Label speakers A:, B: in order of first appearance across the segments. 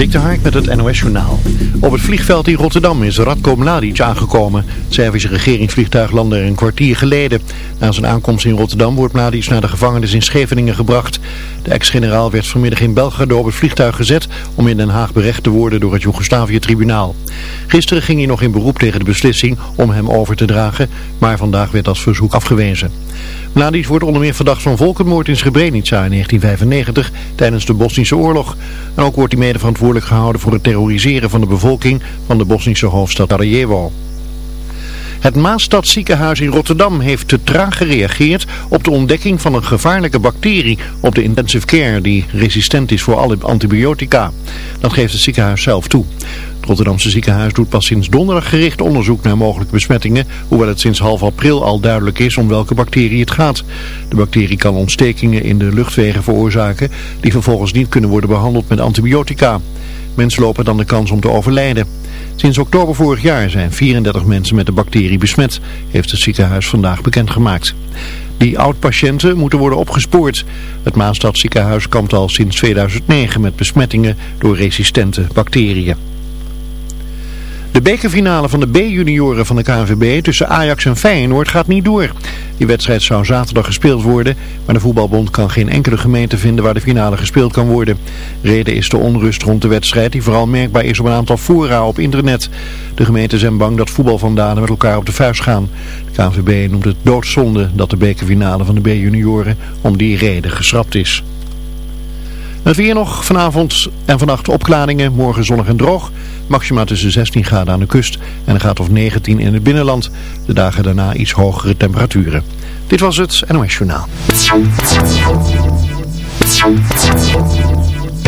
A: Dik de met het NOS Journaal. Op het vliegveld in Rotterdam is Radko Mladic aangekomen. Het Servische regeringsvliegtuig landde er een kwartier geleden. Na zijn aankomst in Rotterdam wordt Mladic naar de gevangenis in Scheveningen gebracht. De ex-generaal werd vanmiddag in Belgrado op het vliegtuig gezet om in Den Haag berecht te worden door het Joegoslavië-tribunaal. Gisteren ging hij nog in beroep tegen de beslissing om hem over te dragen, maar vandaag werd dat verzoek afgewezen. Mladic wordt onder meer verdacht van volkenmoord in Srebrenica in 1995 tijdens de Bosnische oorlog. En ook wordt hij mede verantwoordelijk gehouden voor het terroriseren van de bevolking van de Bosnische hoofdstad Sarajevo. Het Maastadziekenhuis in Rotterdam heeft te traag gereageerd op de ontdekking van een gevaarlijke bacterie op de intensive care die resistent is voor alle antibiotica. Dat geeft het ziekenhuis zelf toe. Het Rotterdamse ziekenhuis doet pas sinds donderdag gericht onderzoek naar mogelijke besmettingen, hoewel het sinds half april al duidelijk is om welke bacterie het gaat. De bacterie kan ontstekingen in de luchtwegen veroorzaken die vervolgens niet kunnen worden behandeld met antibiotica. Mensen lopen dan de kans om te overlijden. Sinds oktober vorig jaar zijn 34 mensen met de bacterie besmet, heeft het ziekenhuis vandaag bekendgemaakt. Die oud-patiënten moeten worden opgespoord. Het Maastadziekenhuis kampt al sinds 2009 met besmettingen door resistente bacteriën. De bekerfinale van de B-junioren van de KNVB tussen Ajax en Feyenoord gaat niet door. Die wedstrijd zou zaterdag gespeeld worden, maar de voetbalbond kan geen enkele gemeente vinden waar de finale gespeeld kan worden. Reden is de onrust rond de wedstrijd die vooral merkbaar is op een aantal fora op internet. De gemeenten zijn bang dat voetbalvandaden met elkaar op de vuist gaan. De KNVB noemt het doodzonde dat de bekerfinale van de B-junioren om die reden geschrapt is. Het weer nog vanavond en vannacht opklaringen, morgen zonnig en droog. Maxima tussen 16 graden aan de kust en een graad of 19 in het binnenland. De dagen daarna iets hogere temperaturen. Dit was het NOS Journaal.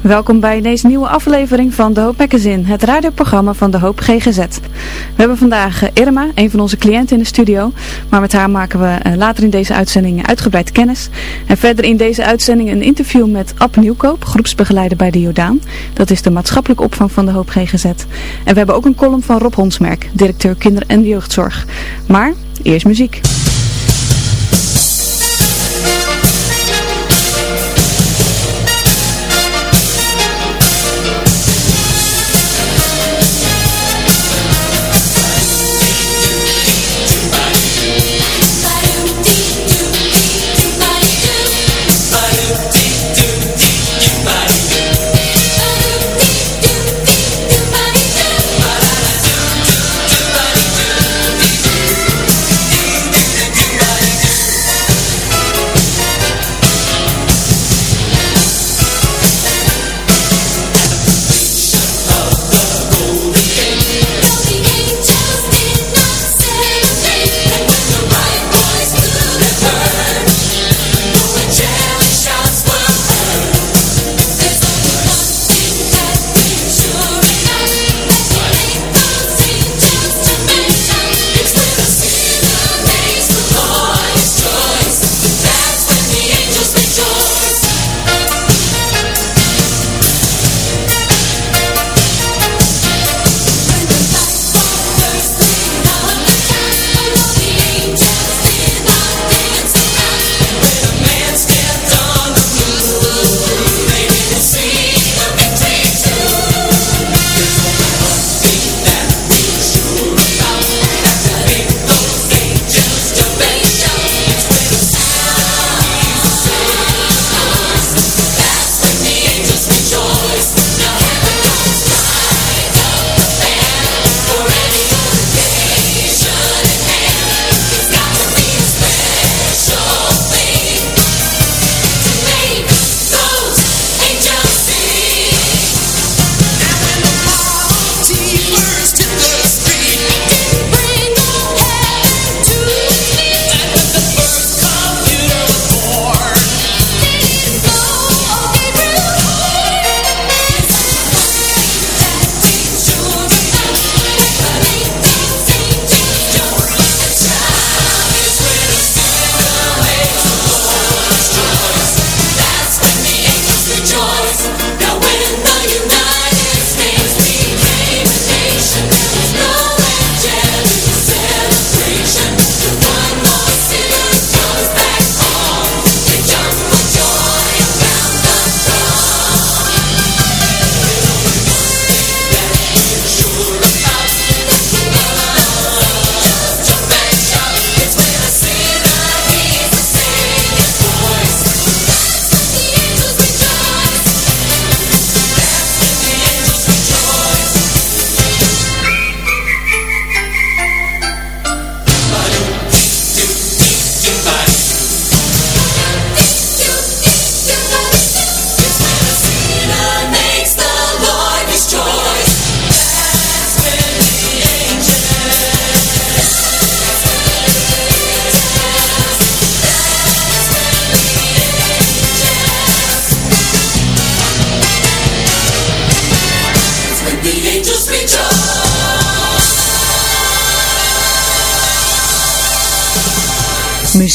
B: Welkom bij deze nieuwe aflevering van De Hoop Magazine, het radioprogramma van De Hoop GGZ. We hebben vandaag Irma, een van onze cliënten in de studio, maar met haar maken we later in deze uitzending uitgebreid kennis. En verder in deze uitzending een interview met Ab Nieuwkoop, groepsbegeleider bij de Jordaan. Dat is de maatschappelijke opvang van De Hoop GGZ. En we hebben ook een column van Rob Honsmerk, directeur kinder- en jeugdzorg. Maar eerst muziek.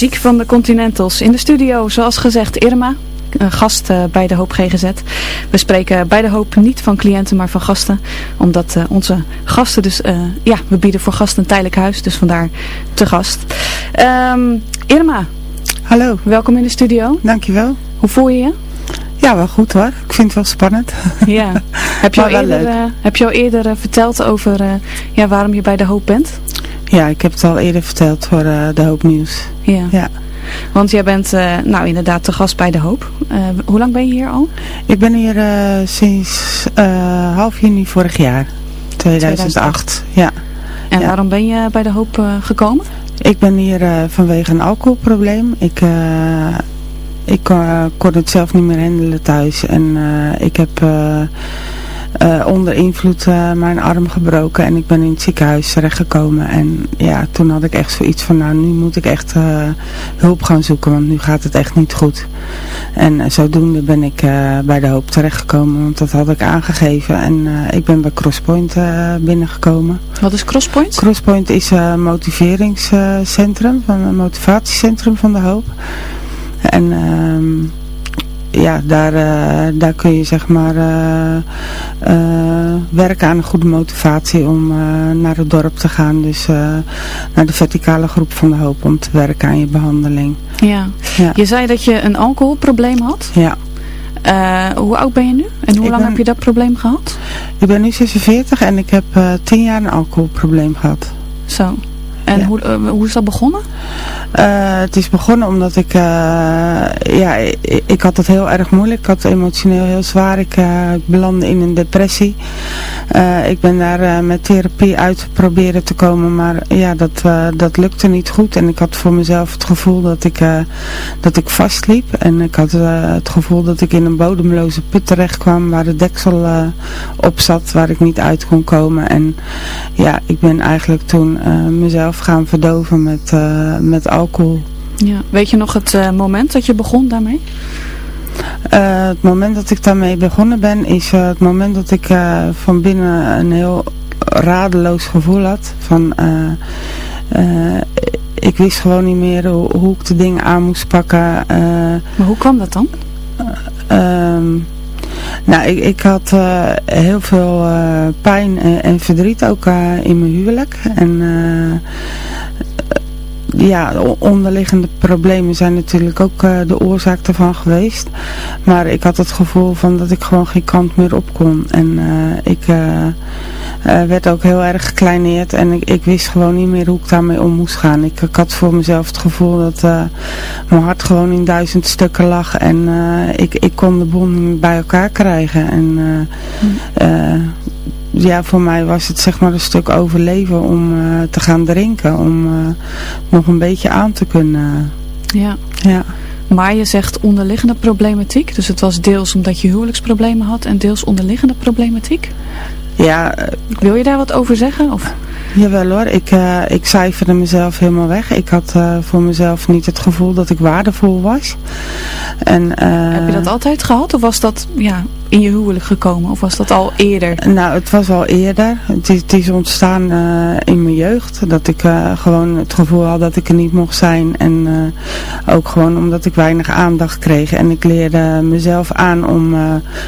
B: Muziek van de Continentals. In de studio, zoals gezegd, Irma, een gast uh, bij de Hoop GGZ. We spreken bij de Hoop niet van cliënten, maar van gasten. Omdat uh, onze gasten dus, uh, ja, we bieden voor gasten een tijdelijk huis. Dus vandaar te gast. Um, Irma.
C: Hallo.
B: Welkom in de studio.
C: Dankjewel.
B: Hoe voel je je?
C: Ja, wel goed hoor. Ik vind het wel spannend.
B: Ja. heb, je al eerder, heb je al eerder verteld over ja, waarom je bij de Hoop bent?
C: Ja, ik heb het al eerder verteld voor de Hoop Nieuws.
B: Ja. ja. Want jij bent uh, nou inderdaad te gast bij De Hoop. Uh, hoe lang ben je hier al?
C: Ik ben hier sinds half juni vorig jaar. 2008. 2008. Ja.
B: En
C: ja.
B: waarom ben je bij De Hoop gekomen?
C: Ik ben hier vanwege een alcoholprobleem. Ik, ik kon het zelf niet meer handelen thuis. En ik heb... Uh, onder invloed uh, mijn arm gebroken en ik ben in het ziekenhuis terechtgekomen. En ja, toen had ik echt zoiets van, nou nu moet ik echt uh, hulp gaan zoeken, want nu gaat het echt niet goed. En zodoende ben ik bij de hoop terechtgekomen, want dat had ik aangegeven. En ik ben bij Crosspoint binnengekomen.
B: Wat is Crosspoint?
C: Crosspoint is een motiveringscentrum, van een motivatiecentrum van de hoop. En... Ja, daar, uh, daar kun je zeg maar uh, uh, werken aan een goede motivatie om naar het dorp te gaan. Dus naar de verticale groep van de hoop om te werken aan je behandeling.
B: Ja. ja. Je zei dat je een alcoholprobleem had.
C: Ja.
B: hoe oud ben je nu? En hoe
C: ik
B: lang
C: ben,
B: heb je dat probleem gehad?
C: Ik ben nu 46 en ik heb 10 jaar een alcoholprobleem gehad.
B: Zo. En ja. hoe, uh, hoe is dat begonnen?
C: Uh, het is begonnen omdat ik, uh, ja, ik, ik, had het heel erg moeilijk. Ik had het emotioneel heel zwaar. Ik, ik belandde in een depressie. ik ben daar met therapie uit proberen te komen, maar ja, dat, dat lukte niet goed. En ik had voor mezelf het gevoel dat ik, dat ik vastliep. En ik had het gevoel dat ik in een bodemloze put terecht kwam waar de deksel op zat, waar ik niet uit kon komen. En ja, ik ben eigenlijk toen mezelf gaan verdoven met, uh, met alcohol.
B: Ja. Weet je nog het uh, moment dat je begon daarmee?
C: Uh, het moment dat ik daarmee begonnen ben is het moment dat ik van binnen een heel radeloos gevoel had. Van, ik wist gewoon niet meer hoe, hoe, ik de dingen aan moest pakken.
B: maar hoe kwam dat dan?
C: Ehm, nou, ik, ik had uh, heel veel uh, pijn en, verdriet ook uh, in mijn huwelijk. En ja, onderliggende problemen zijn natuurlijk ook de oorzaak ervan geweest. Maar ik had het gevoel van dat ik gewoon geen kant meer op kon. En ik werd ook heel erg gekleineerd en ik, ik, wist gewoon niet meer hoe ik daarmee om moest gaan. Ik, ik had voor mezelf het gevoel dat mijn hart gewoon in duizend stukken lag en ik, ik kon de boel niet bij elkaar krijgen. En uh, ja, voor mij was het zeg maar een stuk overleven om te gaan drinken. Om nog een beetje aan te kunnen.
B: Ja.
C: ja.
B: Maar je zegt onderliggende problematiek. Dus het was deels omdat je huwelijksproblemen had en deels onderliggende problematiek.
C: Ja.
B: Wil je daar wat over zeggen? Of...
C: Jawel hoor, ik, uh, ik cijferde mezelf helemaal weg. Ik had uh, voor mezelf niet het gevoel dat ik waardevol was. En, uh,
B: Heb je dat altijd gehad of was dat ja, in je huwelijk gekomen? Of was dat al eerder?
C: Nou, het was al eerder. Het is, het is ontstaan in mijn jeugd. Dat ik gewoon het gevoel had dat ik er niet mocht zijn. En ook gewoon omdat ik weinig aandacht kreeg. En ik leerde mezelf aan om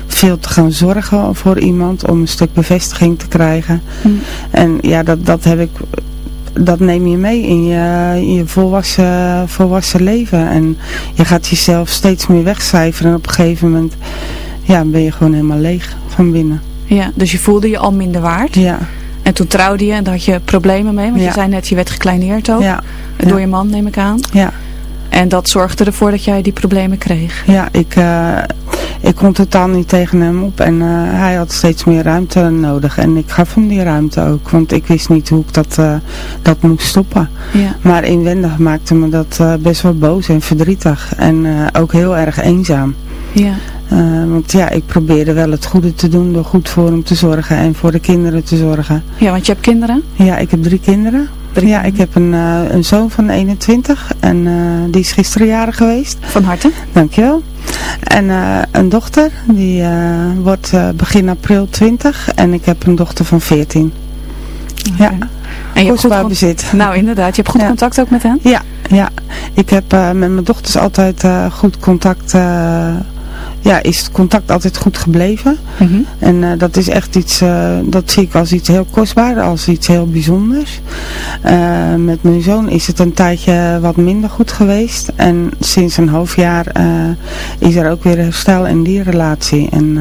C: veel te gaan zorgen voor iemand. Om een stuk bevestiging te krijgen.
B: Hm.
C: En ja, dat, dat heb ik dat neem je mee in je, in je volwassen, volwassen leven. En je gaat jezelf steeds meer wegcijferen. En op een gegeven moment ja, ben je gewoon helemaal leeg van binnen.
B: Ja, dus je voelde je al minder waard.
C: Ja.
B: En toen trouwde je en daar had je problemen mee. Want
C: ja.
B: je zei net, je werd gekleineerd ook.
C: Ja.
B: Door je man, neem ik aan.
C: Ja.
B: En dat zorgde ervoor dat jij die problemen kreeg.
C: Ja, ik, uh, ik kon totaal niet tegen hem op. En uh, hij had steeds meer ruimte nodig. En ik gaf hem die ruimte ook. Want ik wist niet hoe ik dat, uh, dat moest stoppen.
B: Ja.
C: Maar inwendig maakte me dat best wel boos en verdrietig. En ook heel erg eenzaam.
B: Ja.
C: Want ja, ik probeerde wel het goede te doen door goed voor hem te zorgen en voor de kinderen te zorgen.
B: Ja, want je hebt kinderen?
C: Ja, ik heb drie kinderen.
B: Drie
C: ja, ik heb een, uh, een zoon van 21 en uh, die is gisteren jarig geweest.
B: Van harte.
C: Dankjewel. En een dochter, die wordt begin april 20 en ik heb een dochter van 14. Ja.
D: En je hebt goed
C: bezit.
D: Nou, inderdaad. Je hebt goed contact ook met hen?
C: Ja, ja. ik heb met mijn dochters altijd goed contact ja, is het contact altijd goed gebleven.
D: Mm -hmm.
C: En uh, dat is echt iets, uh, dat zie ik als iets heel kostbaar, als iets heel bijzonders. Uh, met mijn zoon is het een tijdje wat minder goed geweest. En sinds een half jaar is er ook weer herstel in die relatie. En,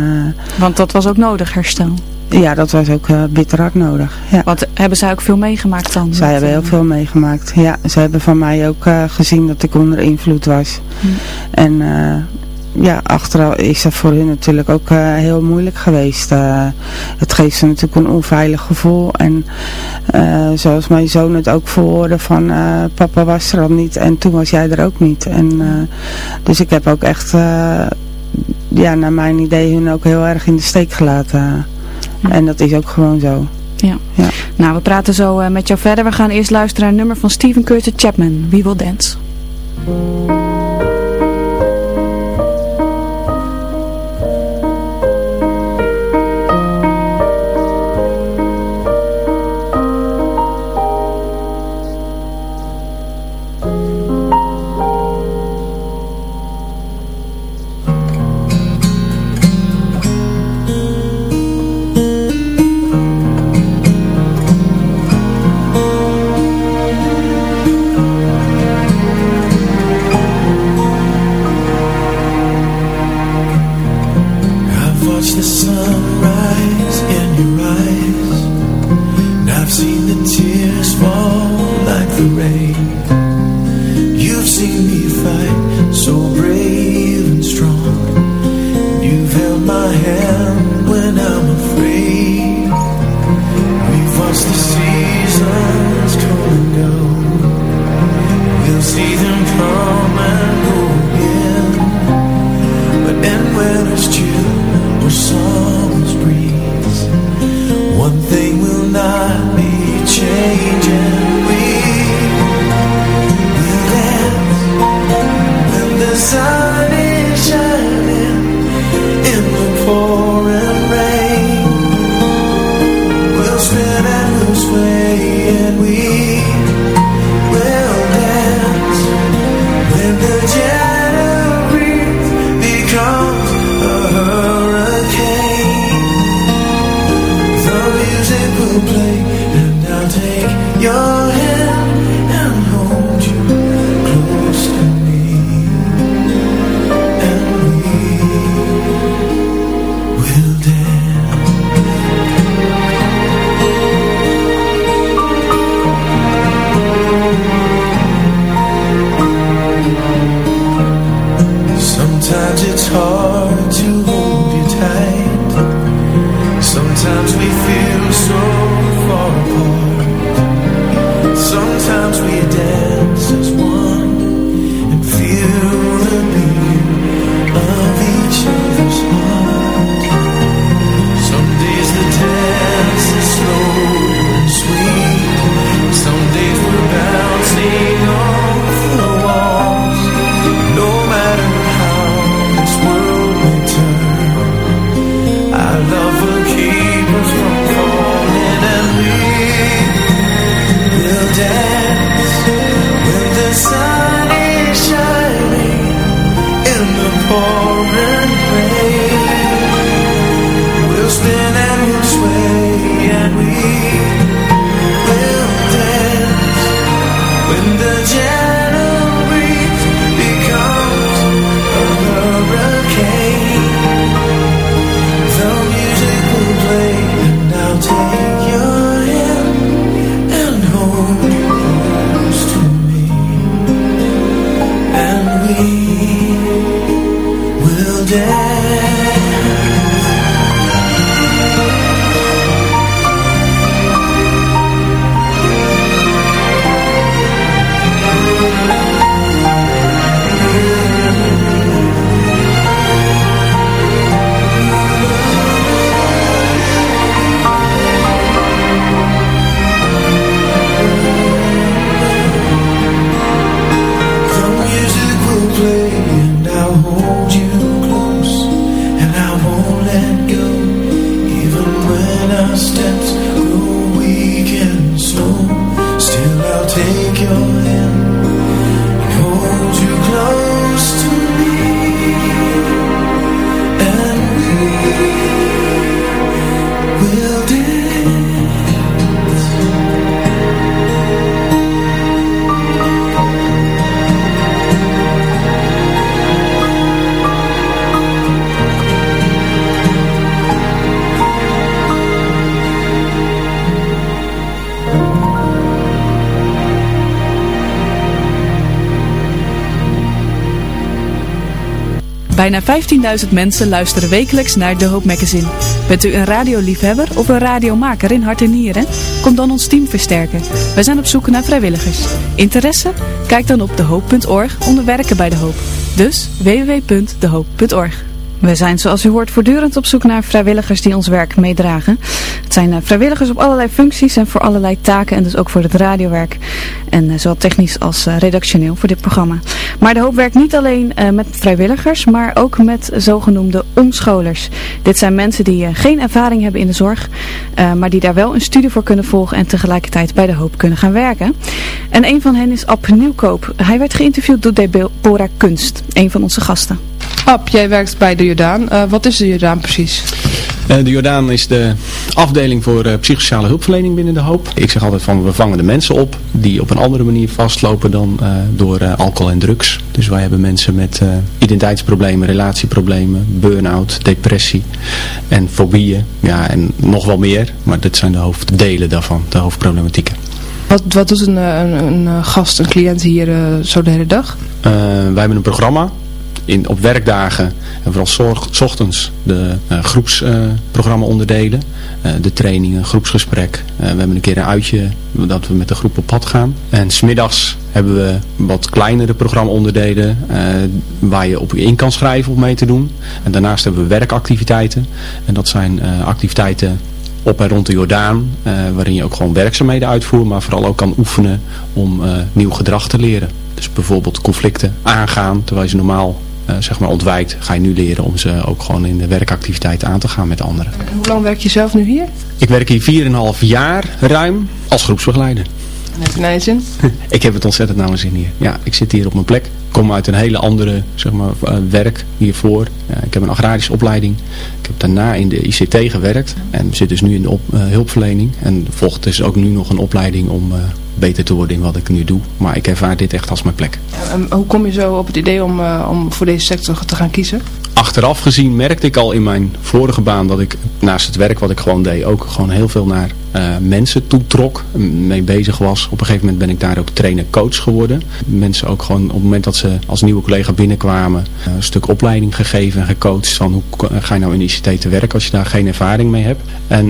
D: Want dat was ook nodig, herstel?
C: Ja, dat was ook bitter hard nodig. Ja.
D: Want hebben zij ook veel meegemaakt dan?
C: Zij hebben heel veel meegemaakt. Ja, ze hebben van mij ook gezien dat ik onder invloed was.
D: Hm.
C: En ja, achteraf is dat voor hun natuurlijk ook uh, heel moeilijk geweest. Uh, het geeft ze natuurlijk een onveilig gevoel. En uh, zoals mijn zoon het ook verhoorde van papa was er al niet en toen was jij er ook niet. En, dus ik heb ook echt, ja, naar mijn idee hun ook heel erg in de steek gelaten.
D: Ja.
C: En dat is ook gewoon zo.
D: Ja.
C: ja.
D: Nou, we praten zo met jou verder. We gaan eerst luisteren naar een nummer van Stephen Curtis Chapman, We Will Dance.
B: Bijna 15.000 mensen luisteren wekelijks naar De Hoop Magazine. Bent u een radioliefhebber of een radiomaker in hart en nieren? Kom dan ons team versterken. Wij zijn op zoek naar vrijwilligers. Interesse? Kijk dan op dehoop.org onder werken bij De Hoop. Dus www.dehoop.org. We zijn zoals u hoort voortdurend op zoek naar vrijwilligers die ons werk meedragen. Het zijn uh, vrijwilligers op allerlei functies en voor allerlei taken en dus ook voor het radiowerk. En uh, zowel technisch als uh, redactioneel voor dit programma. Maar de hoop werkt niet alleen met vrijwilligers, maar ook met zogenoemde omscholers. Dit zijn mensen die geen ervaring hebben in de zorg, maar die daar wel een studie voor kunnen volgen en tegelijkertijd bij de hoop kunnen gaan werken. En een van hen is Ab Nieuwkoop. Hij werd geïnterviewd door Deborah Kunst, een van onze gasten.
E: Ab, jij werkt bij de Jordaan. Uh, wat is de Jordaan precies?
F: Uh, de Jordaan is de afdeling voor uh, psychosociale hulpverlening binnen de hoop. Ik zeg altijd van we vangen de mensen op die op een andere manier vastlopen dan door alcohol en drugs. Dus wij hebben mensen met identiteitsproblemen, relatieproblemen, burn-out, depressie en fobieën. Ja, en nog wel meer, maar dit zijn de hoofddelen daarvan, de hoofdproblematieken.
E: Wat, wat doet een, een, een gast, een cliënt hier zo de hele dag?
F: wij hebben een programma in, op werkdagen en vooral zorg, ochtends de uh, groepsprogramma uh, onderdelen. Uh, de trainingen, groepsgesprek. we hebben een keer een uitje dat we met de groep op pad gaan. En smiddags hebben we wat kleinere programma onderdelen waar je op in kan schrijven om mee te doen. En daarnaast hebben we werkactiviteiten. En dat zijn activiteiten op en rond de Jordaan, waarin je ook gewoon werkzaamheden uitvoert, maar vooral ook kan oefenen om nieuw gedrag te leren. Dus bijvoorbeeld conflicten aangaan, terwijl je normaal uh, zeg maar ontwijkt, ga je nu leren om ze ook gewoon in de werkactiviteit aan te gaan met anderen.
E: En hoe lang werk je zelf nu hier?
F: Ik werk hier 4,5 jaar ruim als groepsbegeleider.
E: En heb je naar je zin?
F: ik heb het ontzettend naar mijn zin hier. Ja, ik zit hier op mijn plek. Ik kom uit een hele andere zeg maar, uh, werk hiervoor. Ik heb een agrarische opleiding. Ik heb daarna in de ICT gewerkt. En zit dus nu in de uh, hulpverlening. En volgt dus ook nu nog een opleiding om beter te worden in wat ik nu doe. Maar ik ervaar dit echt als mijn plek.
E: En hoe kom je zo op het idee om, uh, om voor deze sector te gaan kiezen?
F: Achteraf gezien merkte ik al in mijn vorige baan dat ik naast het werk wat ik gewoon deed ook gewoon heel veel naar uh, mensen toetrok, mee bezig was. Op een gegeven moment ben ik daar ook trainer-coach geworden. Mensen ook gewoon op het moment dat ze als nieuwe collega binnenkwamen uh, een stuk opleiding gegeven en gecoacht van hoe ga je nou in ICT te werken als je daar geen ervaring mee hebt. En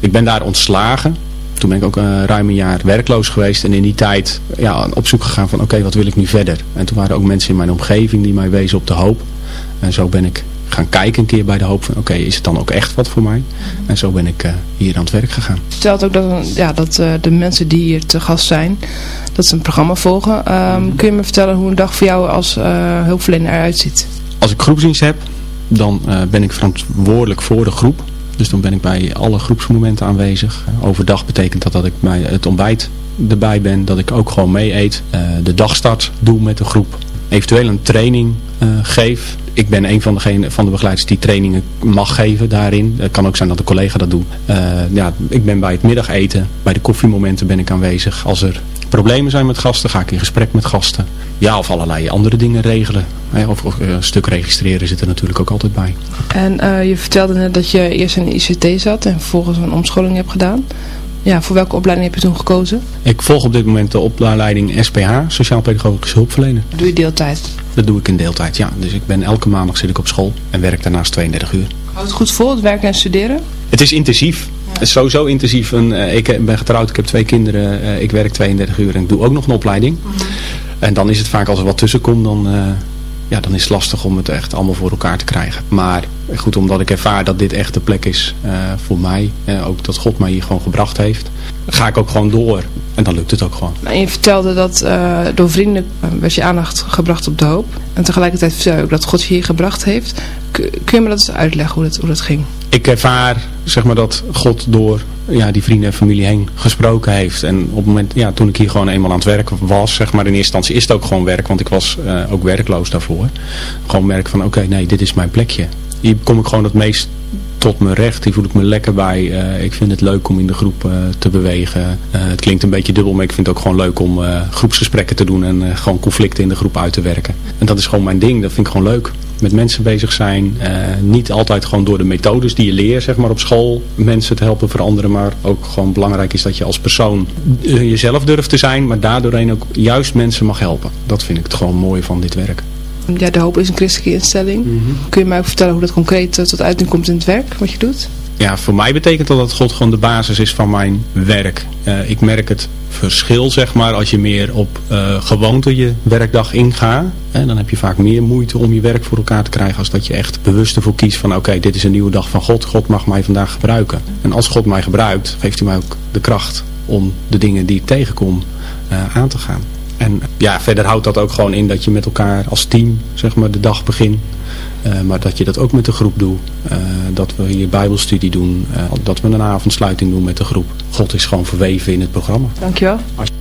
F: ik ben daar ontslagen toen ben ik ook uh, ruim een jaar werkloos geweest. En in die tijd ja, op zoek gegaan van oké, wat wil ik nu verder? En toen waren er ook mensen in mijn omgeving die mij wezen op de hoop. En zo ben ik gaan kijken een keer bij de hoop van oké, is het dan ook echt wat voor mij? En zo ben ik uh, hier aan het werk gegaan.
E: Stelt ook dat, ja, dat uh, de mensen die hier te gast zijn, dat ze een programma volgen. Um, kun je me vertellen hoe een dag voor jou als hulpverlener eruit ziet?
F: Als ik groepsdienst heb, dan ben ik verantwoordelijk voor de groep. Dus dan ben ik bij alle groepsmomenten aanwezig. Overdag betekent dat dat ik bij het ontbijt erbij ben. Dat ik ook gewoon mee eet. Uh, de dagstart doe met de groep. Eventueel een training uh, geef. Ik ben een van, degene, van de begeleiders die trainingen mag geven daarin. Het kan ook zijn dat een collega dat doet. Uh, ja, ik ben bij het middageten, bij de koffiemomenten ben ik aanwezig. Als er problemen zijn met gasten, ga ik in gesprek met gasten. Ja, of allerlei andere dingen regelen. Of, of een stuk registreren zit er natuurlijk ook altijd bij.
E: En je vertelde net dat je eerst in de ICT zat en vervolgens een omscholing hebt gedaan. Ja, voor welke opleiding heb je toen gekozen?
F: Ik volg op dit moment de opleiding SPH, Sociaal Pedagogische Hulpverlener.
E: Doe je deeltijd?
F: Dat doe ik in deeltijd, ja. Dus ik ben elke maandag zit ik op school en werk daarnaast 32 uur.
E: Houdt het goed vol, het werken en studeren?
F: Het is intensief. Ja. Het is sowieso intensief. En, uh, ik ben getrouwd, ik heb twee kinderen, uh, ik werk 32 uur en ik doe ook nog een opleiding. Mm -hmm. En dan is het vaak als er wat tussen komt, dan, uh, ja, dan is het lastig om het echt allemaal voor elkaar te krijgen. Maar goed, omdat ik ervaar dat dit echt de plek is uh, voor mij. Uh, ook dat God mij hier gewoon gebracht heeft. Ga ik ook gewoon door. En dan lukt het ook gewoon.
E: En je vertelde dat uh, door vrienden werd je aandacht gebracht op de hoop. En tegelijkertijd vertel je ook dat God je hier gebracht heeft. Kun je me dat eens uitleggen hoe dat, hoe dat ging?
F: Ik ervaar zeg maar, dat God door ja, die vrienden en familie heen gesproken heeft. En op het moment, ja, toen ik hier gewoon eenmaal aan het werk was, zeg maar in eerste instantie is het ook gewoon werk. Want ik was uh, ook werkloos daarvoor. Gewoon merk van oké, nee, dit is mijn plekje. Hier kom ik gewoon het meest tot mijn recht. Hier voel ik me lekker bij. Uh, ik vind het leuk om in de groep uh, te bewegen. Het klinkt een beetje dubbel, maar ik vind het ook gewoon leuk om groepsgesprekken te doen en gewoon conflicten in de groep uit te werken. En dat is gewoon mijn ding. Dat vind ik gewoon leuk. Met mensen bezig zijn. niet altijd gewoon door de methodes die je leert zeg maar, op school mensen te helpen veranderen. Maar ook gewoon belangrijk is dat je als persoon jezelf durft te zijn. Maar daardoorheen ook juist mensen mag helpen. Dat vind ik het gewoon mooi van dit werk.
E: Ja, de hoop is een christelijke instelling.
F: Mhm.
E: Kun je mij ook vertellen hoe dat concreet tot uiting komt in het werk, wat je doet?
F: Ja, voor mij betekent dat dat God gewoon de basis is van mijn werk. ik merk het verschil, zeg maar, als je meer op uh, gewoonte je werkdag ingaat. En dan heb je vaak meer moeite om je werk voor elkaar te krijgen als dat je echt bewust ervoor kiest van oké, dit is een nieuwe dag van God. God mag mij vandaag gebruiken. En als God mij gebruikt, geeft hij mij ook de kracht om de dingen die ik tegenkom uh, aan te gaan. En ja, verder houdt dat ook gewoon in dat je met elkaar als team zeg maar, de dag begint. Uh, maar dat je dat ook met de groep doet. Uh, dat we hier bijbelstudie doen. Uh, dat we een avondsluiting doen met de groep. God is gewoon verweven in het programma.
E: Dankjewel.
B: Dat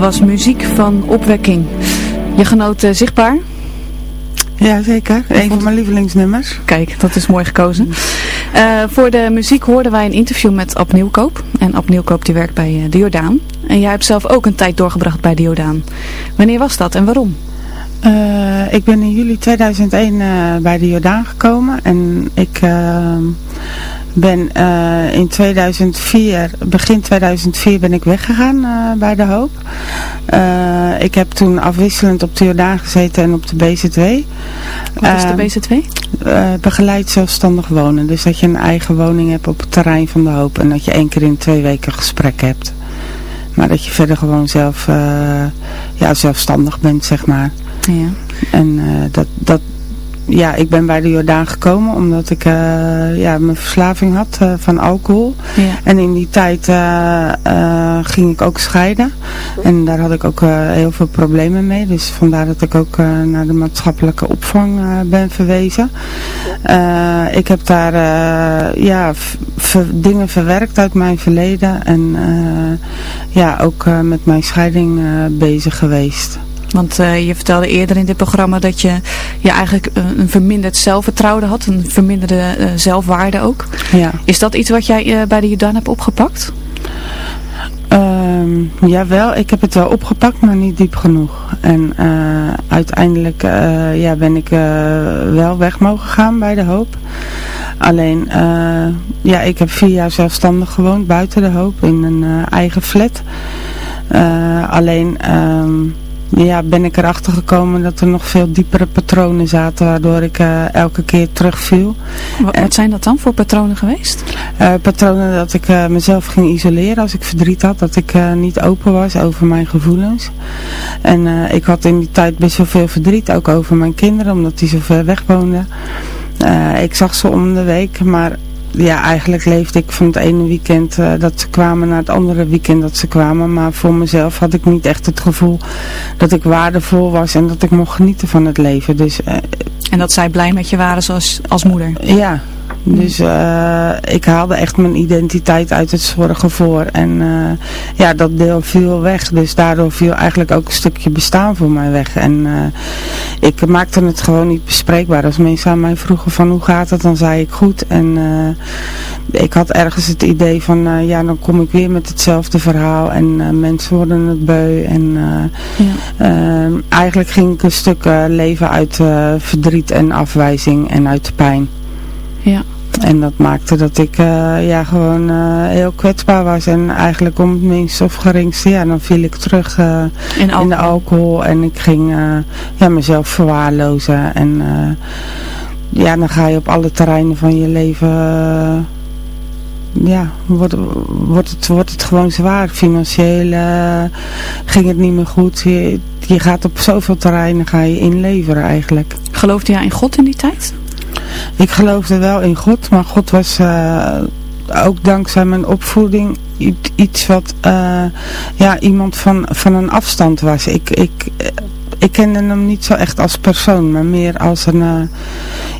B: was muziek van opwekking. Je genoot uh, zichtbaar?
C: Ja, zeker. Een van mijn lievelingsnummers.
B: Kijk, dat is mooi gekozen. Uh, voor de muziek hoorden wij een interview met Ab Nieuwkoop. En Ab Nieuwkoop die werkt bij uh, de Jordaan. En jij hebt zelf ook een tijd doorgebracht bij de Jordaan. Wanneer was dat en waarom?
C: Ik ben in juli 2001 bij de Jordaan gekomen. En ik ben uh, in 2004, begin 2004 ben ik weggegaan uh, bij De Hoop. Uh, ik heb toen afwisselend op de Jordaan gezeten en op de BZW.
B: Wat is de BZW?
C: begeleid zelfstandig wonen. Dus dat je een eigen woning hebt op het terrein van De Hoop. En dat je één keer in twee weken gesprek hebt. Maar dat je verder gewoon zelf ja, zelfstandig bent, zeg maar.
B: Ja.
C: En dat, dat, ja, ik ben bij de Jordaan gekomen omdat ik uh, ja, mijn verslaving had uh, van alcohol.
B: Ja.
C: En in die tijd uh, ging ik ook scheiden. En daar had ik ook heel veel problemen mee. Dus vandaar dat ik ook naar de maatschappelijke opvang ben verwezen. ik heb daar ja, ver, dingen verwerkt uit mijn verleden. En ja, ook met mijn scheiding bezig geweest.
B: Want uh, je vertelde eerder in dit programma dat je, je eigenlijk een, verminderd zelfvertrouwen had. Een verminderde uh, zelfwaarde ook.
C: Ja.
B: Is dat iets wat jij uh, bij de Judan hebt opgepakt?
C: Um, jawel, ik heb het wel opgepakt, maar niet diep genoeg. En uiteindelijk ja, ben ik wel weg mogen gaan bij de hoop. Alleen, ja, ik heb vier jaar zelfstandig gewoond buiten de hoop in een eigen flat. alleen... Um, ja, ben ik erachter gekomen dat er nog veel diepere patronen zaten, waardoor ik uh, elke keer terugviel.
B: Wat, wat, zijn dat dan voor patronen geweest?
C: Uh, patronen dat ik uh, mezelf ging isoleren als ik verdriet had, dat ik niet open was over mijn gevoelens. En ik had in die tijd best wel veel verdriet, ook over mijn kinderen, omdat die zo ver weg woonden. ik zag ze om de week, maar ja, eigenlijk leefde ik van het ene weekend uh, dat ze kwamen naar het andere weekend dat ze kwamen. Maar voor mezelf had ik niet echt het gevoel dat ik waardevol was en dat ik mocht genieten van het leven. Dus, uh,
B: en dat zij blij met je waren zoals als moeder?
C: Ja, dus uh, ik haalde echt mijn identiteit uit het zorgen voor. En uh, ja, dat deel viel weg. Dus daardoor viel eigenlijk ook een stukje bestaan voor mij weg. En uh, ik maakte het gewoon niet bespreekbaar. Als mensen aan mij vroegen van hoe gaat het, dan zei ik goed. En ik had ergens het idee van ja, dan kom ik weer met hetzelfde verhaal. En mensen worden het beu. En ja. eigenlijk ging ik een stuk leven uit verdriet en afwijzing en uit pijn.
B: Ja.
C: En dat maakte dat ik uh, ja, gewoon uh, heel kwetsbaar was. En eigenlijk om het minst of geringste, ja, dan viel ik terug uh, in, in, de alcohol. En ik ging ja, mezelf verwaarlozen. En ja, dan ga je op alle terreinen van je leven... ja, wordt, wordt, het, wordt het gewoon zwaar. Financieel ging het niet meer goed. Je, je gaat op zoveel terreinen ga je inleveren eigenlijk.
B: Geloofde jij in God in die tijd?
C: Ik geloofde wel in God, maar God was uh, ook dankzij mijn opvoeding iets wat uh, ja, iemand van, van een afstand was. Ik, ik, ik kende hem niet zo echt als persoon, maar meer als een,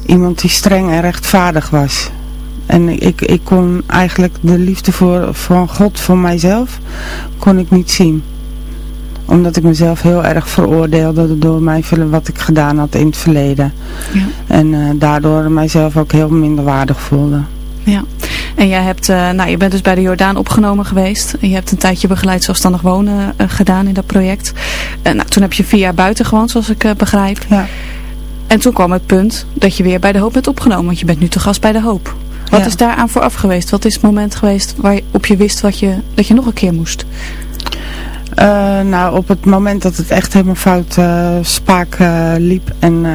C: iemand die streng en rechtvaardig was. En ik, ik kon eigenlijk de liefde voor, van God voor mijzelf kon ik niet zien omdat ik mezelf heel erg veroordeelde door mij, wat ik gedaan had in het verleden.
B: Ja.
C: En uh, daardoor mijzelf ook heel minder waardig voelde.
B: Ja, en jij hebt, uh, nou, je bent dus bij de Jordaan opgenomen geweest. Je hebt een tijdje begeleid zelfstandig wonen uh, gedaan in dat project. nou, toen heb je vier jaar buiten gewoond, zoals ik begrijp.
C: Ja.
B: En toen kwam het punt dat je weer bij de hoop bent opgenomen, want je bent nu te gast bij de hoop. Wat
C: ja.
B: is daaraan vooraf geweest? Wat is het moment geweest waarop je wist wat je, dat je nog een keer moest?
C: Uh, nou, op het moment dat het echt helemaal fout uh, spaak uh, liep. En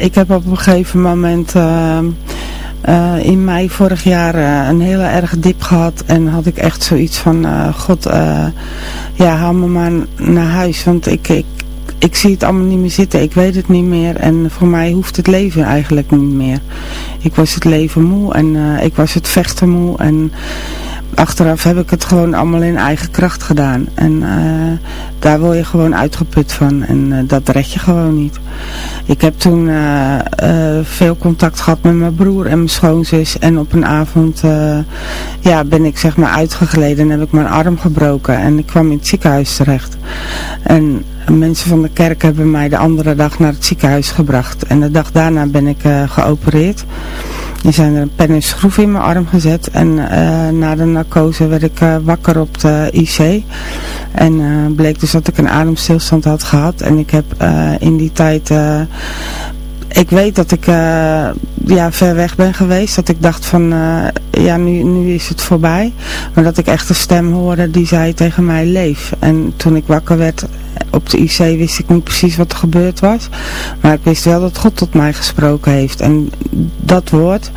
C: ik heb op een gegeven moment in mei vorig jaar een hele erg dip gehad. En had ik echt zoiets van, god, ja, haal me maar naar huis. Want ik, ik, ik zie het allemaal niet meer zitten. Ik weet het niet meer. En voor mij hoeft het leven eigenlijk niet meer. Ik was het leven moe en ik was het vechten moe. En achteraf heb ik het gewoon allemaal in eigen kracht gedaan. En daar word je gewoon uitgeput van. En dat red je gewoon niet. Ik heb toen veel contact gehad met mijn broer en mijn schoonzus. En op een avond ja, ben ik zeg maar uitgegleden en heb ik mijn arm gebroken. En ik kwam in het ziekenhuis terecht. En mensen van de kerk hebben mij de andere dag naar het ziekenhuis gebracht. En de dag daarna ben ik geopereerd. Er zijn er een pen en schroef in mijn arm gezet. En uh, na de narcose werd ik uh, wakker op de IC. En uh, bleek dus dat ik een ademstilstand had gehad. En ik heb in die tijd... ik weet dat ik ja, ver weg ben geweest. Dat ik dacht van... ja, nu, nu is het voorbij. Maar dat ik echt een stem hoorde die zei tegen mij... Leef. En toen ik wakker werd op de IC wist ik niet precies wat er gebeurd was. Maar ik wist wel dat God tot mij gesproken heeft. En dat woord,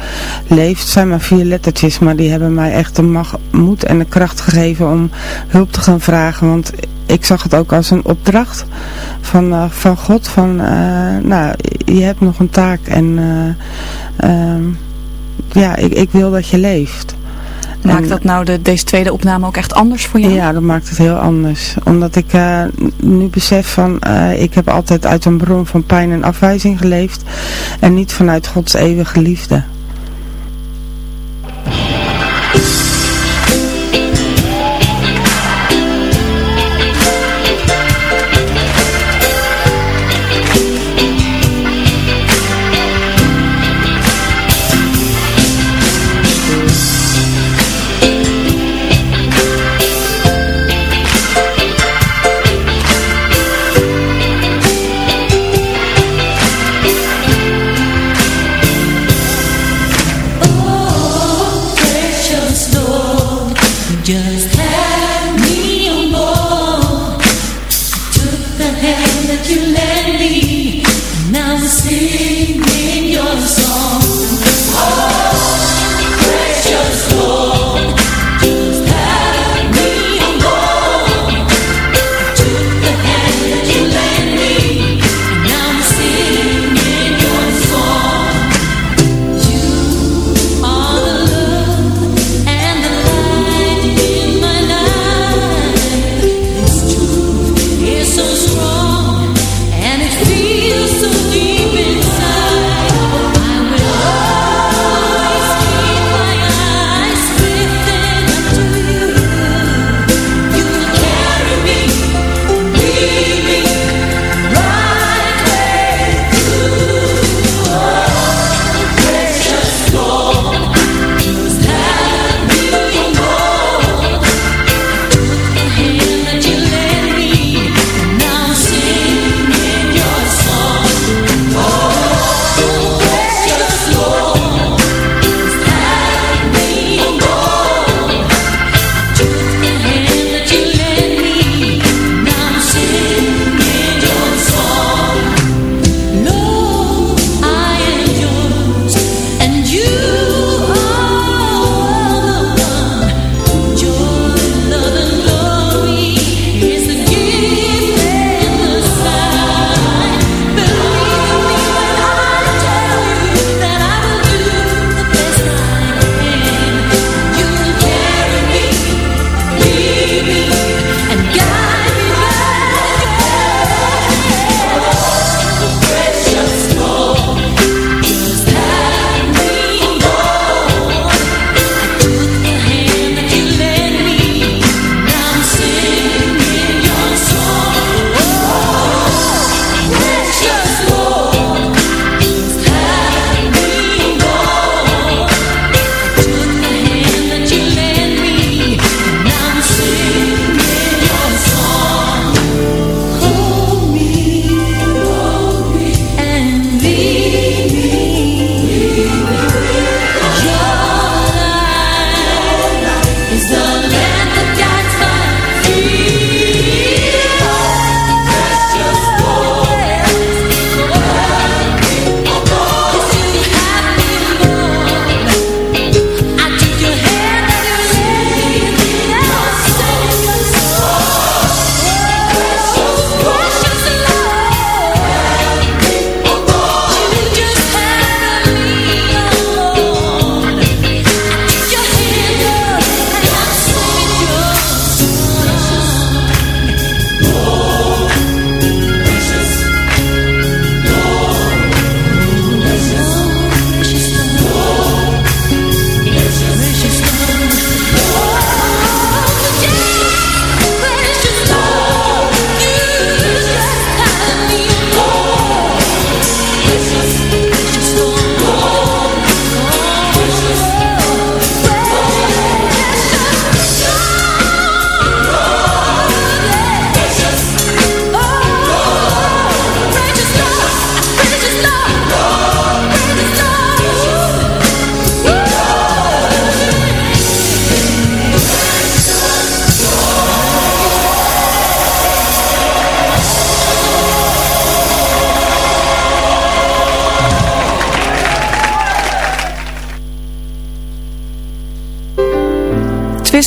C: leeft, zijn maar vier lettertjes. Maar die hebben mij echt de mag, moed en de kracht gegeven om hulp te gaan vragen. Want ik zag het ook als een opdracht van, uh, van God. Van, uh, nou, je hebt nog een taak en uh, ja, ik, ik wil dat je leeft.
B: Maakt dat nou de, deze tweede opname ook echt anders voor jou?
C: Ja, dat maakt het heel anders. Omdat ik uh, nu besef van, uh, ik heb altijd uit een bron van pijn en afwijzing geleefd. En niet vanuit Gods eeuwige liefde.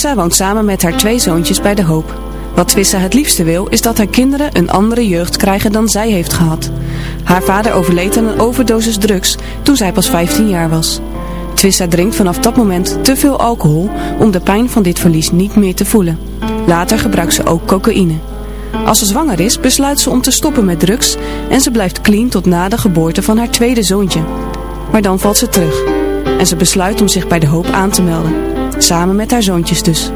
G: Twissa woont samen met haar twee zoontjes bij de Hoop. Wat Twissa het liefste wil, is dat haar kinderen een andere jeugd krijgen dan zij heeft gehad. Haar vader overleed aan een overdosis drugs toen zij pas 15 jaar was. Twissa drinkt vanaf dat moment te veel alcohol om de pijn van dit verlies niet meer te voelen. Later gebruikt ze ook cocaïne. Als ze zwanger is, besluit ze om te stoppen met drugs en ze blijft clean tot na de geboorte van haar tweede zoontje. Maar dan valt ze terug en ze besluit om zich bij de hoop aan te melden. Samen met haar zoontjes dus.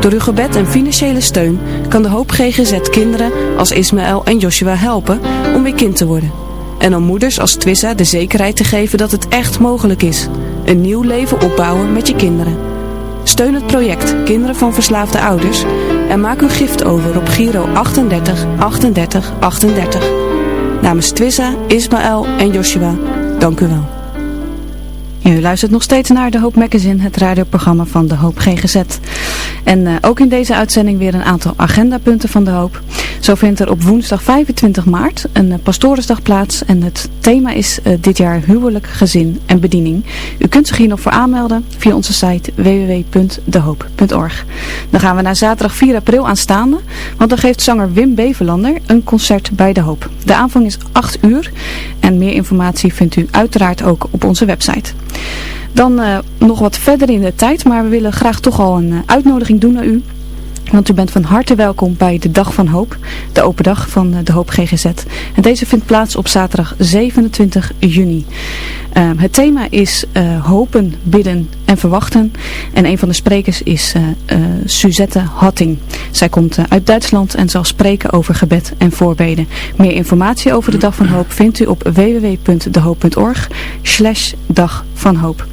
G: Door uw gebed en financiële steun kan de Hoop GGZ kinderen als Ismaël en Joshua helpen om weer kind te worden. En om moeders als Twissa de zekerheid te geven dat het echt mogelijk is. Een nieuw leven opbouwen met je kinderen. Steun het project Kinderen van Verslaafde Ouders en maak uw gift over op Giro 38 38 38. Namens Twissa, Ismaël en Joshua, dank u wel.
B: U luistert nog steeds naar De Hoop Magazine, het radioprogramma van De Hoop GGZ. En uh, ook in deze uitzending weer een aantal agendapunten van De Hoop. Zo vindt er op woensdag 25 maart een uh, pastorensdag plaats. En het thema is uh, dit jaar huwelijk, gezin en bediening. U kunt zich hier nog voor aanmelden via onze site www.dehoop.org. Dan gaan we naar zaterdag 4 april aanstaande. Want dan geeft zanger Wim Bevelander een concert bij De Hoop. De aanvang is 8 uur. En meer informatie vindt u uiteraard ook op onze website. Dan uh, nog wat verder in de tijd, maar we willen graag toch al een uitnodiging doen naar u. Want u bent van harte welkom bij de Dag van Hoop, de open dag van de Hoop GGZ. En deze vindt plaats op zaterdag 27 juni. Uh, het thema is uh, hopen, bidden en verwachten. En een van de sprekers is uh, Suzette Hatting. Zij komt uit Duitsland en zal spreken over gebed en voorbeden. Meer informatie over de Dag van Hoop vindt u op www.dehoop.org slash Dag van Hoop.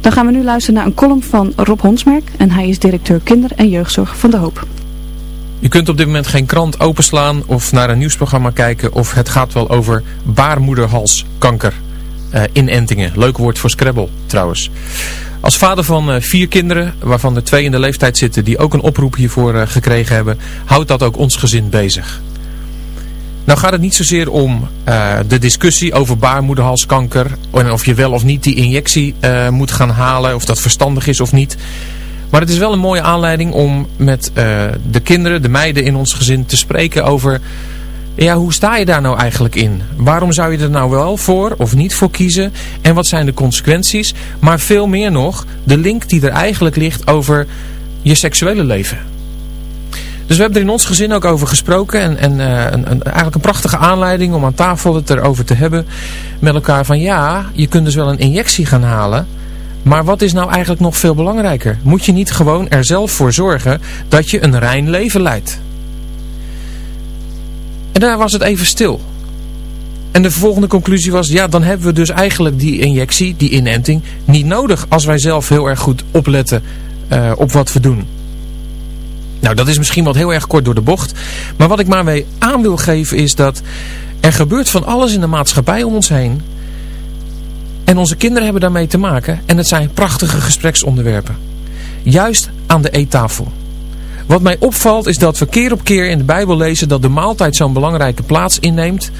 B: Dan gaan we nu luisteren naar een column van Rob Honsmerk. En hij is directeur kinder- en jeugdzorg van De Hoop.
H: U kunt op dit moment geen krant openslaan of naar een nieuwsprogramma kijken of het gaat wel over baarmoederhalskanker. Uh, inentingen. Leuk woord voor Scrabble trouwens. Als vader van uh, vier kinderen, waarvan er twee in de leeftijd zitten die ook een oproep hiervoor uh, gekregen hebben, houdt dat ook ons gezin bezig. Nou gaat het niet zozeer om de discussie over baarmoederhalskanker en of je wel of niet die injectie moet gaan halen, of dat verstandig is of niet. Maar het is wel een mooie aanleiding om met de kinderen, de meiden in ons gezin te spreken over... Ja, hoe sta je daar nou eigenlijk in? Waarom zou je er nou wel voor of niet voor kiezen? En wat zijn de consequenties? Maar veel meer nog, de link die er eigenlijk ligt over je seksuele leven. Dus we hebben er in ons gezin ook over gesproken. En, en uh, een, een, eigenlijk een prachtige aanleiding om aan tafel het erover te hebben met elkaar. Van ja, je kunt dus wel een injectie gaan halen. Maar wat is nou eigenlijk nog veel belangrijker? Moet je niet gewoon er zelf voor zorgen dat je een rein leven leidt? En daar was het even stil. En de volgende conclusie was, ja, dan hebben we dus eigenlijk die injectie, die inenting, niet nodig als wij zelf heel erg goed opletten uh, op wat we doen. Nou, dat is misschien wat heel erg kort door de bocht. Maar wat ik maar mee aan wil geven is dat er gebeurt van alles in de maatschappij om ons heen. En onze kinderen hebben daarmee te maken. En het zijn prachtige gespreksonderwerpen. Juist aan de eettafel. Wat mij opvalt is dat we keer op keer in de Bijbel lezen dat de maaltijd zo'n belangrijke plaats inneemt.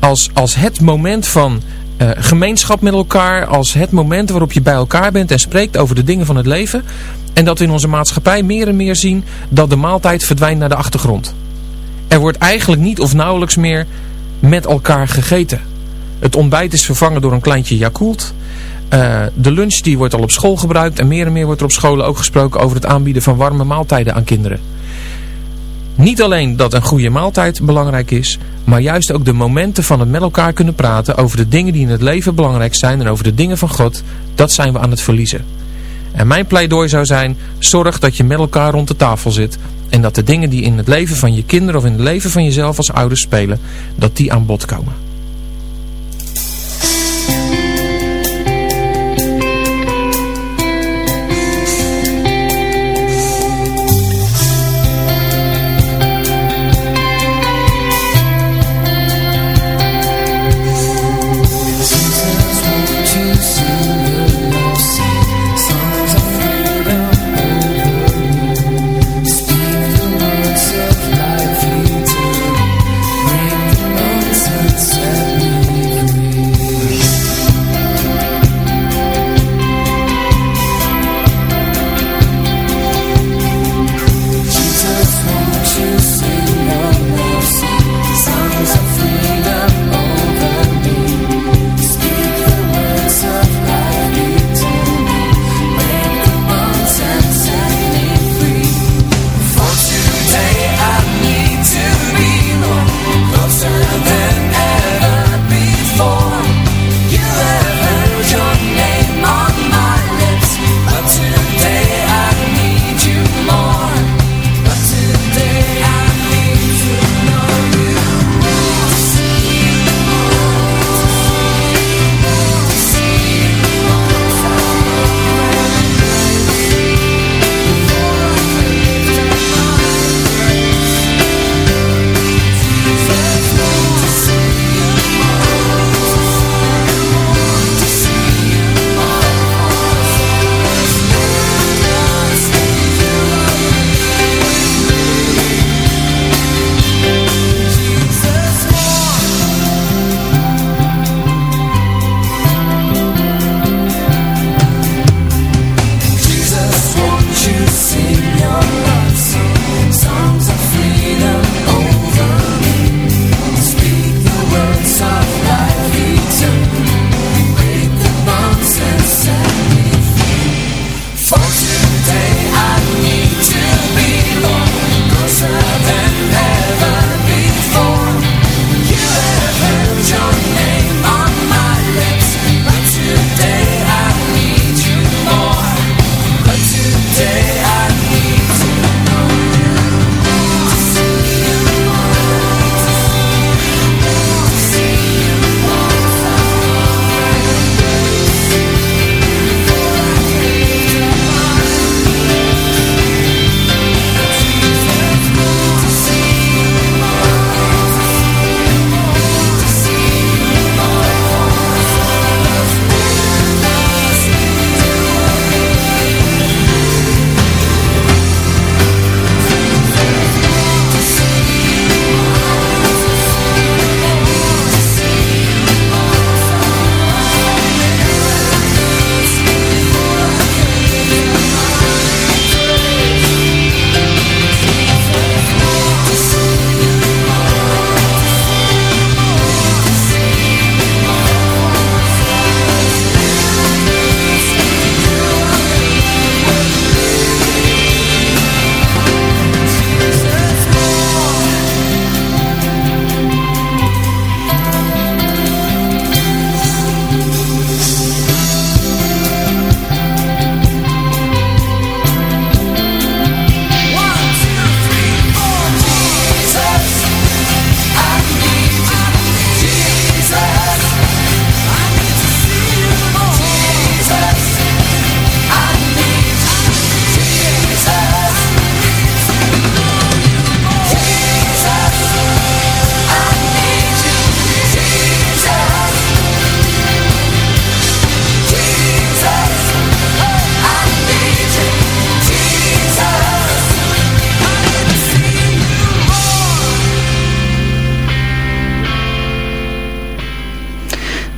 H: Als, als het moment van uh, gemeenschap met elkaar. Als het moment waarop je bij elkaar bent en spreekt over de dingen van het leven. En dat we in onze maatschappij meer en meer zien dat de maaltijd verdwijnt naar de achtergrond. Er wordt eigenlijk niet of nauwelijks meer met elkaar gegeten. Het ontbijt is vervangen door een kleintje Yakult. Uh, de lunch die wordt al op school gebruikt en meer en meer wordt er op scholen ook gesproken over het aanbieden van warme maaltijden aan kinderen. Niet alleen dat een goede maaltijd belangrijk is, maar juist ook de momenten van het met elkaar kunnen praten over de dingen die in het leven belangrijk zijn en over de dingen van God, dat zijn we aan het verliezen. En mijn pleidooi zou zijn, zorg dat je met elkaar rond de tafel zit. En dat de dingen die in het leven van je kinderen of in het leven van jezelf als ouders spelen, dat die aan bod komen.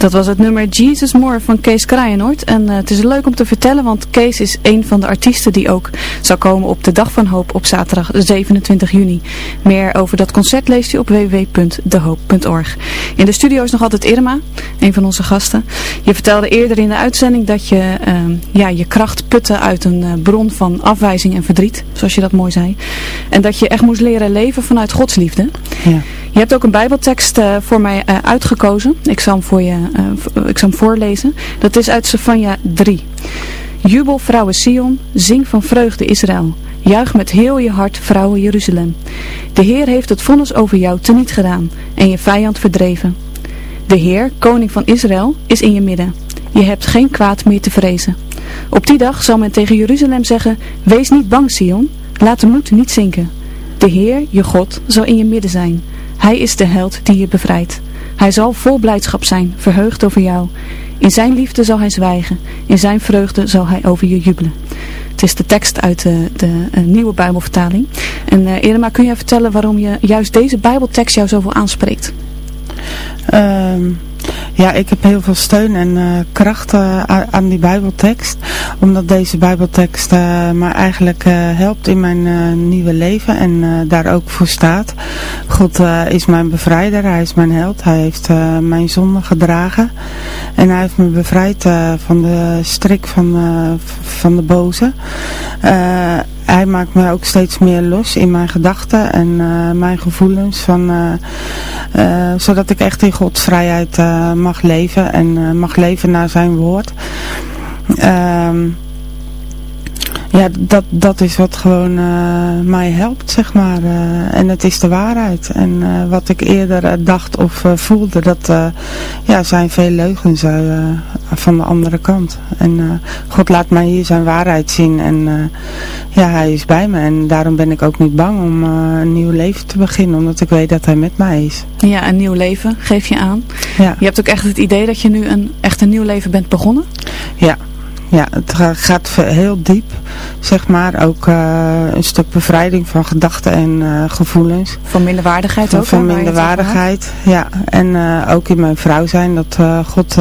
B: Dat was het nummer Jesus More van Kees Kraaienoord. En uh, het is leuk om te vertellen, want Kees is een van de artiesten die ook zou komen op de Dag van Hoop op zaterdag 27 juni. Meer over dat concert leest u op www.dehoop.org. In de studio is nog altijd Irma, een van onze gasten. Je vertelde eerder in de uitzending dat je uh, ja, je kracht putte uit een uh, bron van afwijzing en verdriet, zoals je dat mooi zei. En dat je echt moest leren leven vanuit Gods liefde.
C: Ja.
B: Je hebt ook een bijbeltekst uh, voor mij uh, uitgekozen. Ik zal, hem voor je, uh, ik zal hem voorlezen. Dat is uit Sefania 3. Jubel vrouwen Sion, zing van vreugde Israël. Juich met heel je hart vrouwen Jeruzalem. De Heer heeft het vonnis over jou teniet gedaan en je vijand verdreven. De Heer, koning van Israël, is in je midden. Je hebt geen kwaad meer te vrezen. Op die dag zal men tegen Jeruzalem zeggen, wees niet bang Sion, laat de moed niet zinken. De Heer, je God, zal in je midden zijn. Hij is de held die je bevrijdt. Hij zal vol blijdschap zijn, verheugd over jou. In zijn liefde zal hij zwijgen. In zijn vreugde zal hij over je jubelen. Het is de tekst uit de, de, de nieuwe Bijbelvertaling. En uh, Irma, kun jij vertellen waarom je juist deze Bijbeltekst jou zoveel aanspreekt?
C: Um, ja, ik heb heel veel steun en uh, kracht uh, aan die Bijbeltekst. Omdat deze Bijbeltekst uh, mij eigenlijk helpt in mijn nieuwe leven en daar ook voor staat. God is mijn bevrijder, hij is mijn held. Hij heeft mijn zonde gedragen. En hij heeft me bevrijd van de strik van, van de boze hij maakt me ook steeds meer los in mijn gedachten en mijn gevoelens. Van, uh, zodat ik echt in Gods vrijheid mag leven en mag leven naar zijn woord. Ehm, ja, dat, dat is wat gewoon uh, mij helpt, zeg maar. Uh, en het is de waarheid. En uh, wat ik eerder dacht of voelde, dat ja, zijn veel leugens van de andere kant. En God laat mij hier zijn waarheid zien. En ja, hij is bij me. En daarom ben ik ook niet bang om een nieuw leven te beginnen. Omdat ik weet dat hij met mij is.
B: Ja, een nieuw leven geef je aan.
C: Ja.
B: Je hebt ook echt het idee dat je nu een, echt een nieuw leven bent begonnen?
C: Ja. Ja, het gaat heel diep, zeg maar. Ook uh, een stuk bevrijding van gedachten en uh, gevoelens.
B: Van minderwaardigheid ook?
C: Van minderwaardigheid, ja. En uh, ook in mijn vrouw zijn, dat God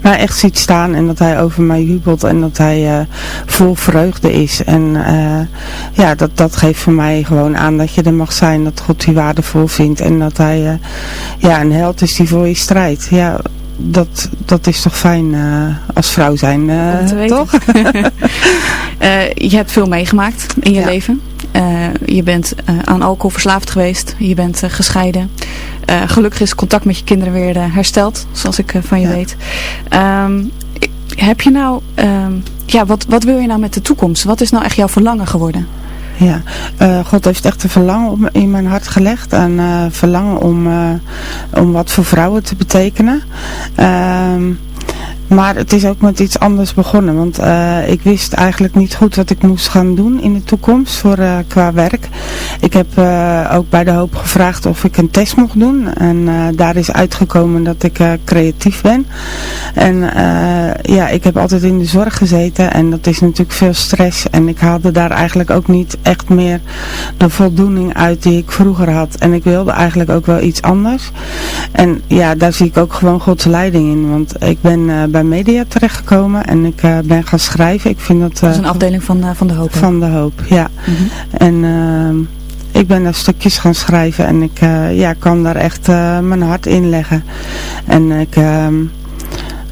C: mij echt ziet staan en dat hij over mij jubelt en dat hij vol vreugde is. En ja, dat, dat geeft voor mij gewoon aan dat je er mag zijn, dat God je waardevol vindt en dat hij ja, een held is die voor je strijdt. Ja, dat, dat is toch fijn uh, als vrouw zijn, uh, toch?
B: uh, je hebt veel meegemaakt in je ja. leven. je bent aan alcohol verslaafd geweest. Je bent gescheiden. gelukkig is contact met je kinderen weer hersteld, zoals ik van je ja. weet. Um, heb je nou, um, ja, wat, wat wil je nou met de toekomst? Wat is nou echt jouw verlangen geworden?
C: Ja, uh, God heeft echt een verlangen in mijn hart gelegd. En uh, verlangen om, uh, om wat voor vrouwen te betekenen. Maar het is ook met iets anders begonnen. Want uh, ik wist eigenlijk niet goed wat ik moest gaan doen in de toekomst voor, uh, qua werk. Ik heb uh, ook bij de hoop gevraagd of ik een test mocht doen. En daar is uitgekomen dat ik creatief ben. En ja, ik heb altijd in de zorg gezeten. En dat is natuurlijk veel stress. En ik haalde daar eigenlijk ook niet echt meer de voldoening uit die ik vroeger had. En ik wilde eigenlijk ook wel iets anders. En ja, daar zie ik ook gewoon Gods leiding in. Want ik ben bij media terechtgekomen en ik uh, ben gaan schrijven. Ik vind dat,
B: dat is een afdeling van, uh, van de hoop.
C: Van de hoop, ja. Mm -hmm. En ehm, ik ben daar stukjes gaan schrijven en ik ja, kan daar echt mijn hart in leggen. En ik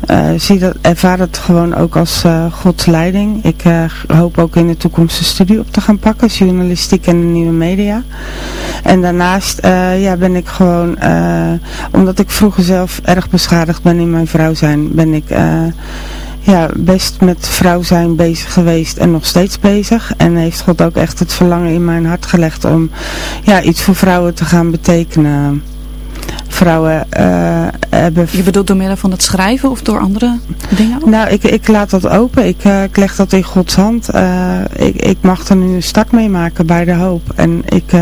C: ehm, zie dat, ervaar het gewoon ook als Gods leiding. Ik hoop ook in de toekomst een studie op te gaan pakken, journalistiek en de nieuwe media. En daarnaast uh, ja, ben ik gewoon, uh, omdat ik vroeger zelf erg beschadigd ben in mijn vrouw zijn, ben ik uh, ja, best met vrouw zijn bezig geweest en nog steeds bezig. En heeft God ook echt het verlangen in mijn hart gelegd om ja, iets voor vrouwen te gaan betekenen vrouwen uh, hebben...
B: Je bedoelt door middel van het schrijven of door andere dingen? Ook?
C: Nou, ik, ik laat dat open. Ik, uh, ik leg dat in Gods hand. Uh, ik, ik mag er nu een start mee maken bij de hoop. En ik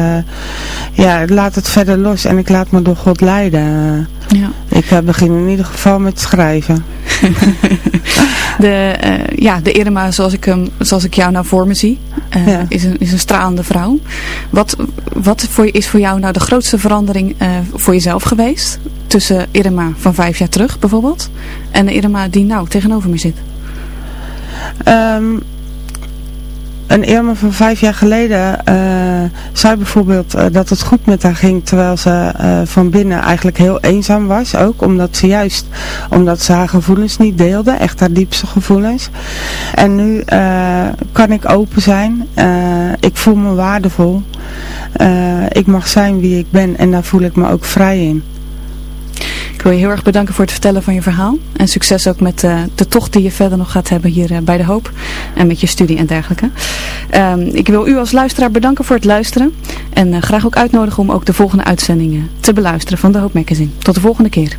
C: ja, laat het verder los en ik laat me door God leiden.
B: Ja.
C: Ik begin in ieder geval met schrijven.
B: de, ja, de Irma zoals ik, hem, zoals ik jou nou voor me zie, ja. is, een, is een stralende vrouw. Wat, wat voor, is voor jou nou de grootste verandering voor jezelf geweest?
D: tussen Irma van vijf jaar terug bijvoorbeeld en de Irma die nou tegenover me zit?
C: Um, een Irma van vijf jaar geleden uh, zei bijvoorbeeld uh, dat het goed met haar ging terwijl ze uh, van binnen eigenlijk heel eenzaam was. Ook omdat ze juist, omdat ze haar gevoelens niet deelde, echt haar diepste gevoelens. En nu kan ik open zijn, ik voel me waardevol, ik mag zijn wie ik ben en daar voel ik me ook vrij in.
D: Ik wil je heel erg bedanken voor het vertellen van je verhaal. En succes ook met uh, de tocht die je verder nog gaat hebben hier uh, bij De Hoop. En met je studie en dergelijke. Um, ik wil u als luisteraar bedanken voor het luisteren. En uh, graag ook uitnodigen om ook de volgende uitzendingen te beluisteren van De Hoop Magazine. Tot de volgende keer.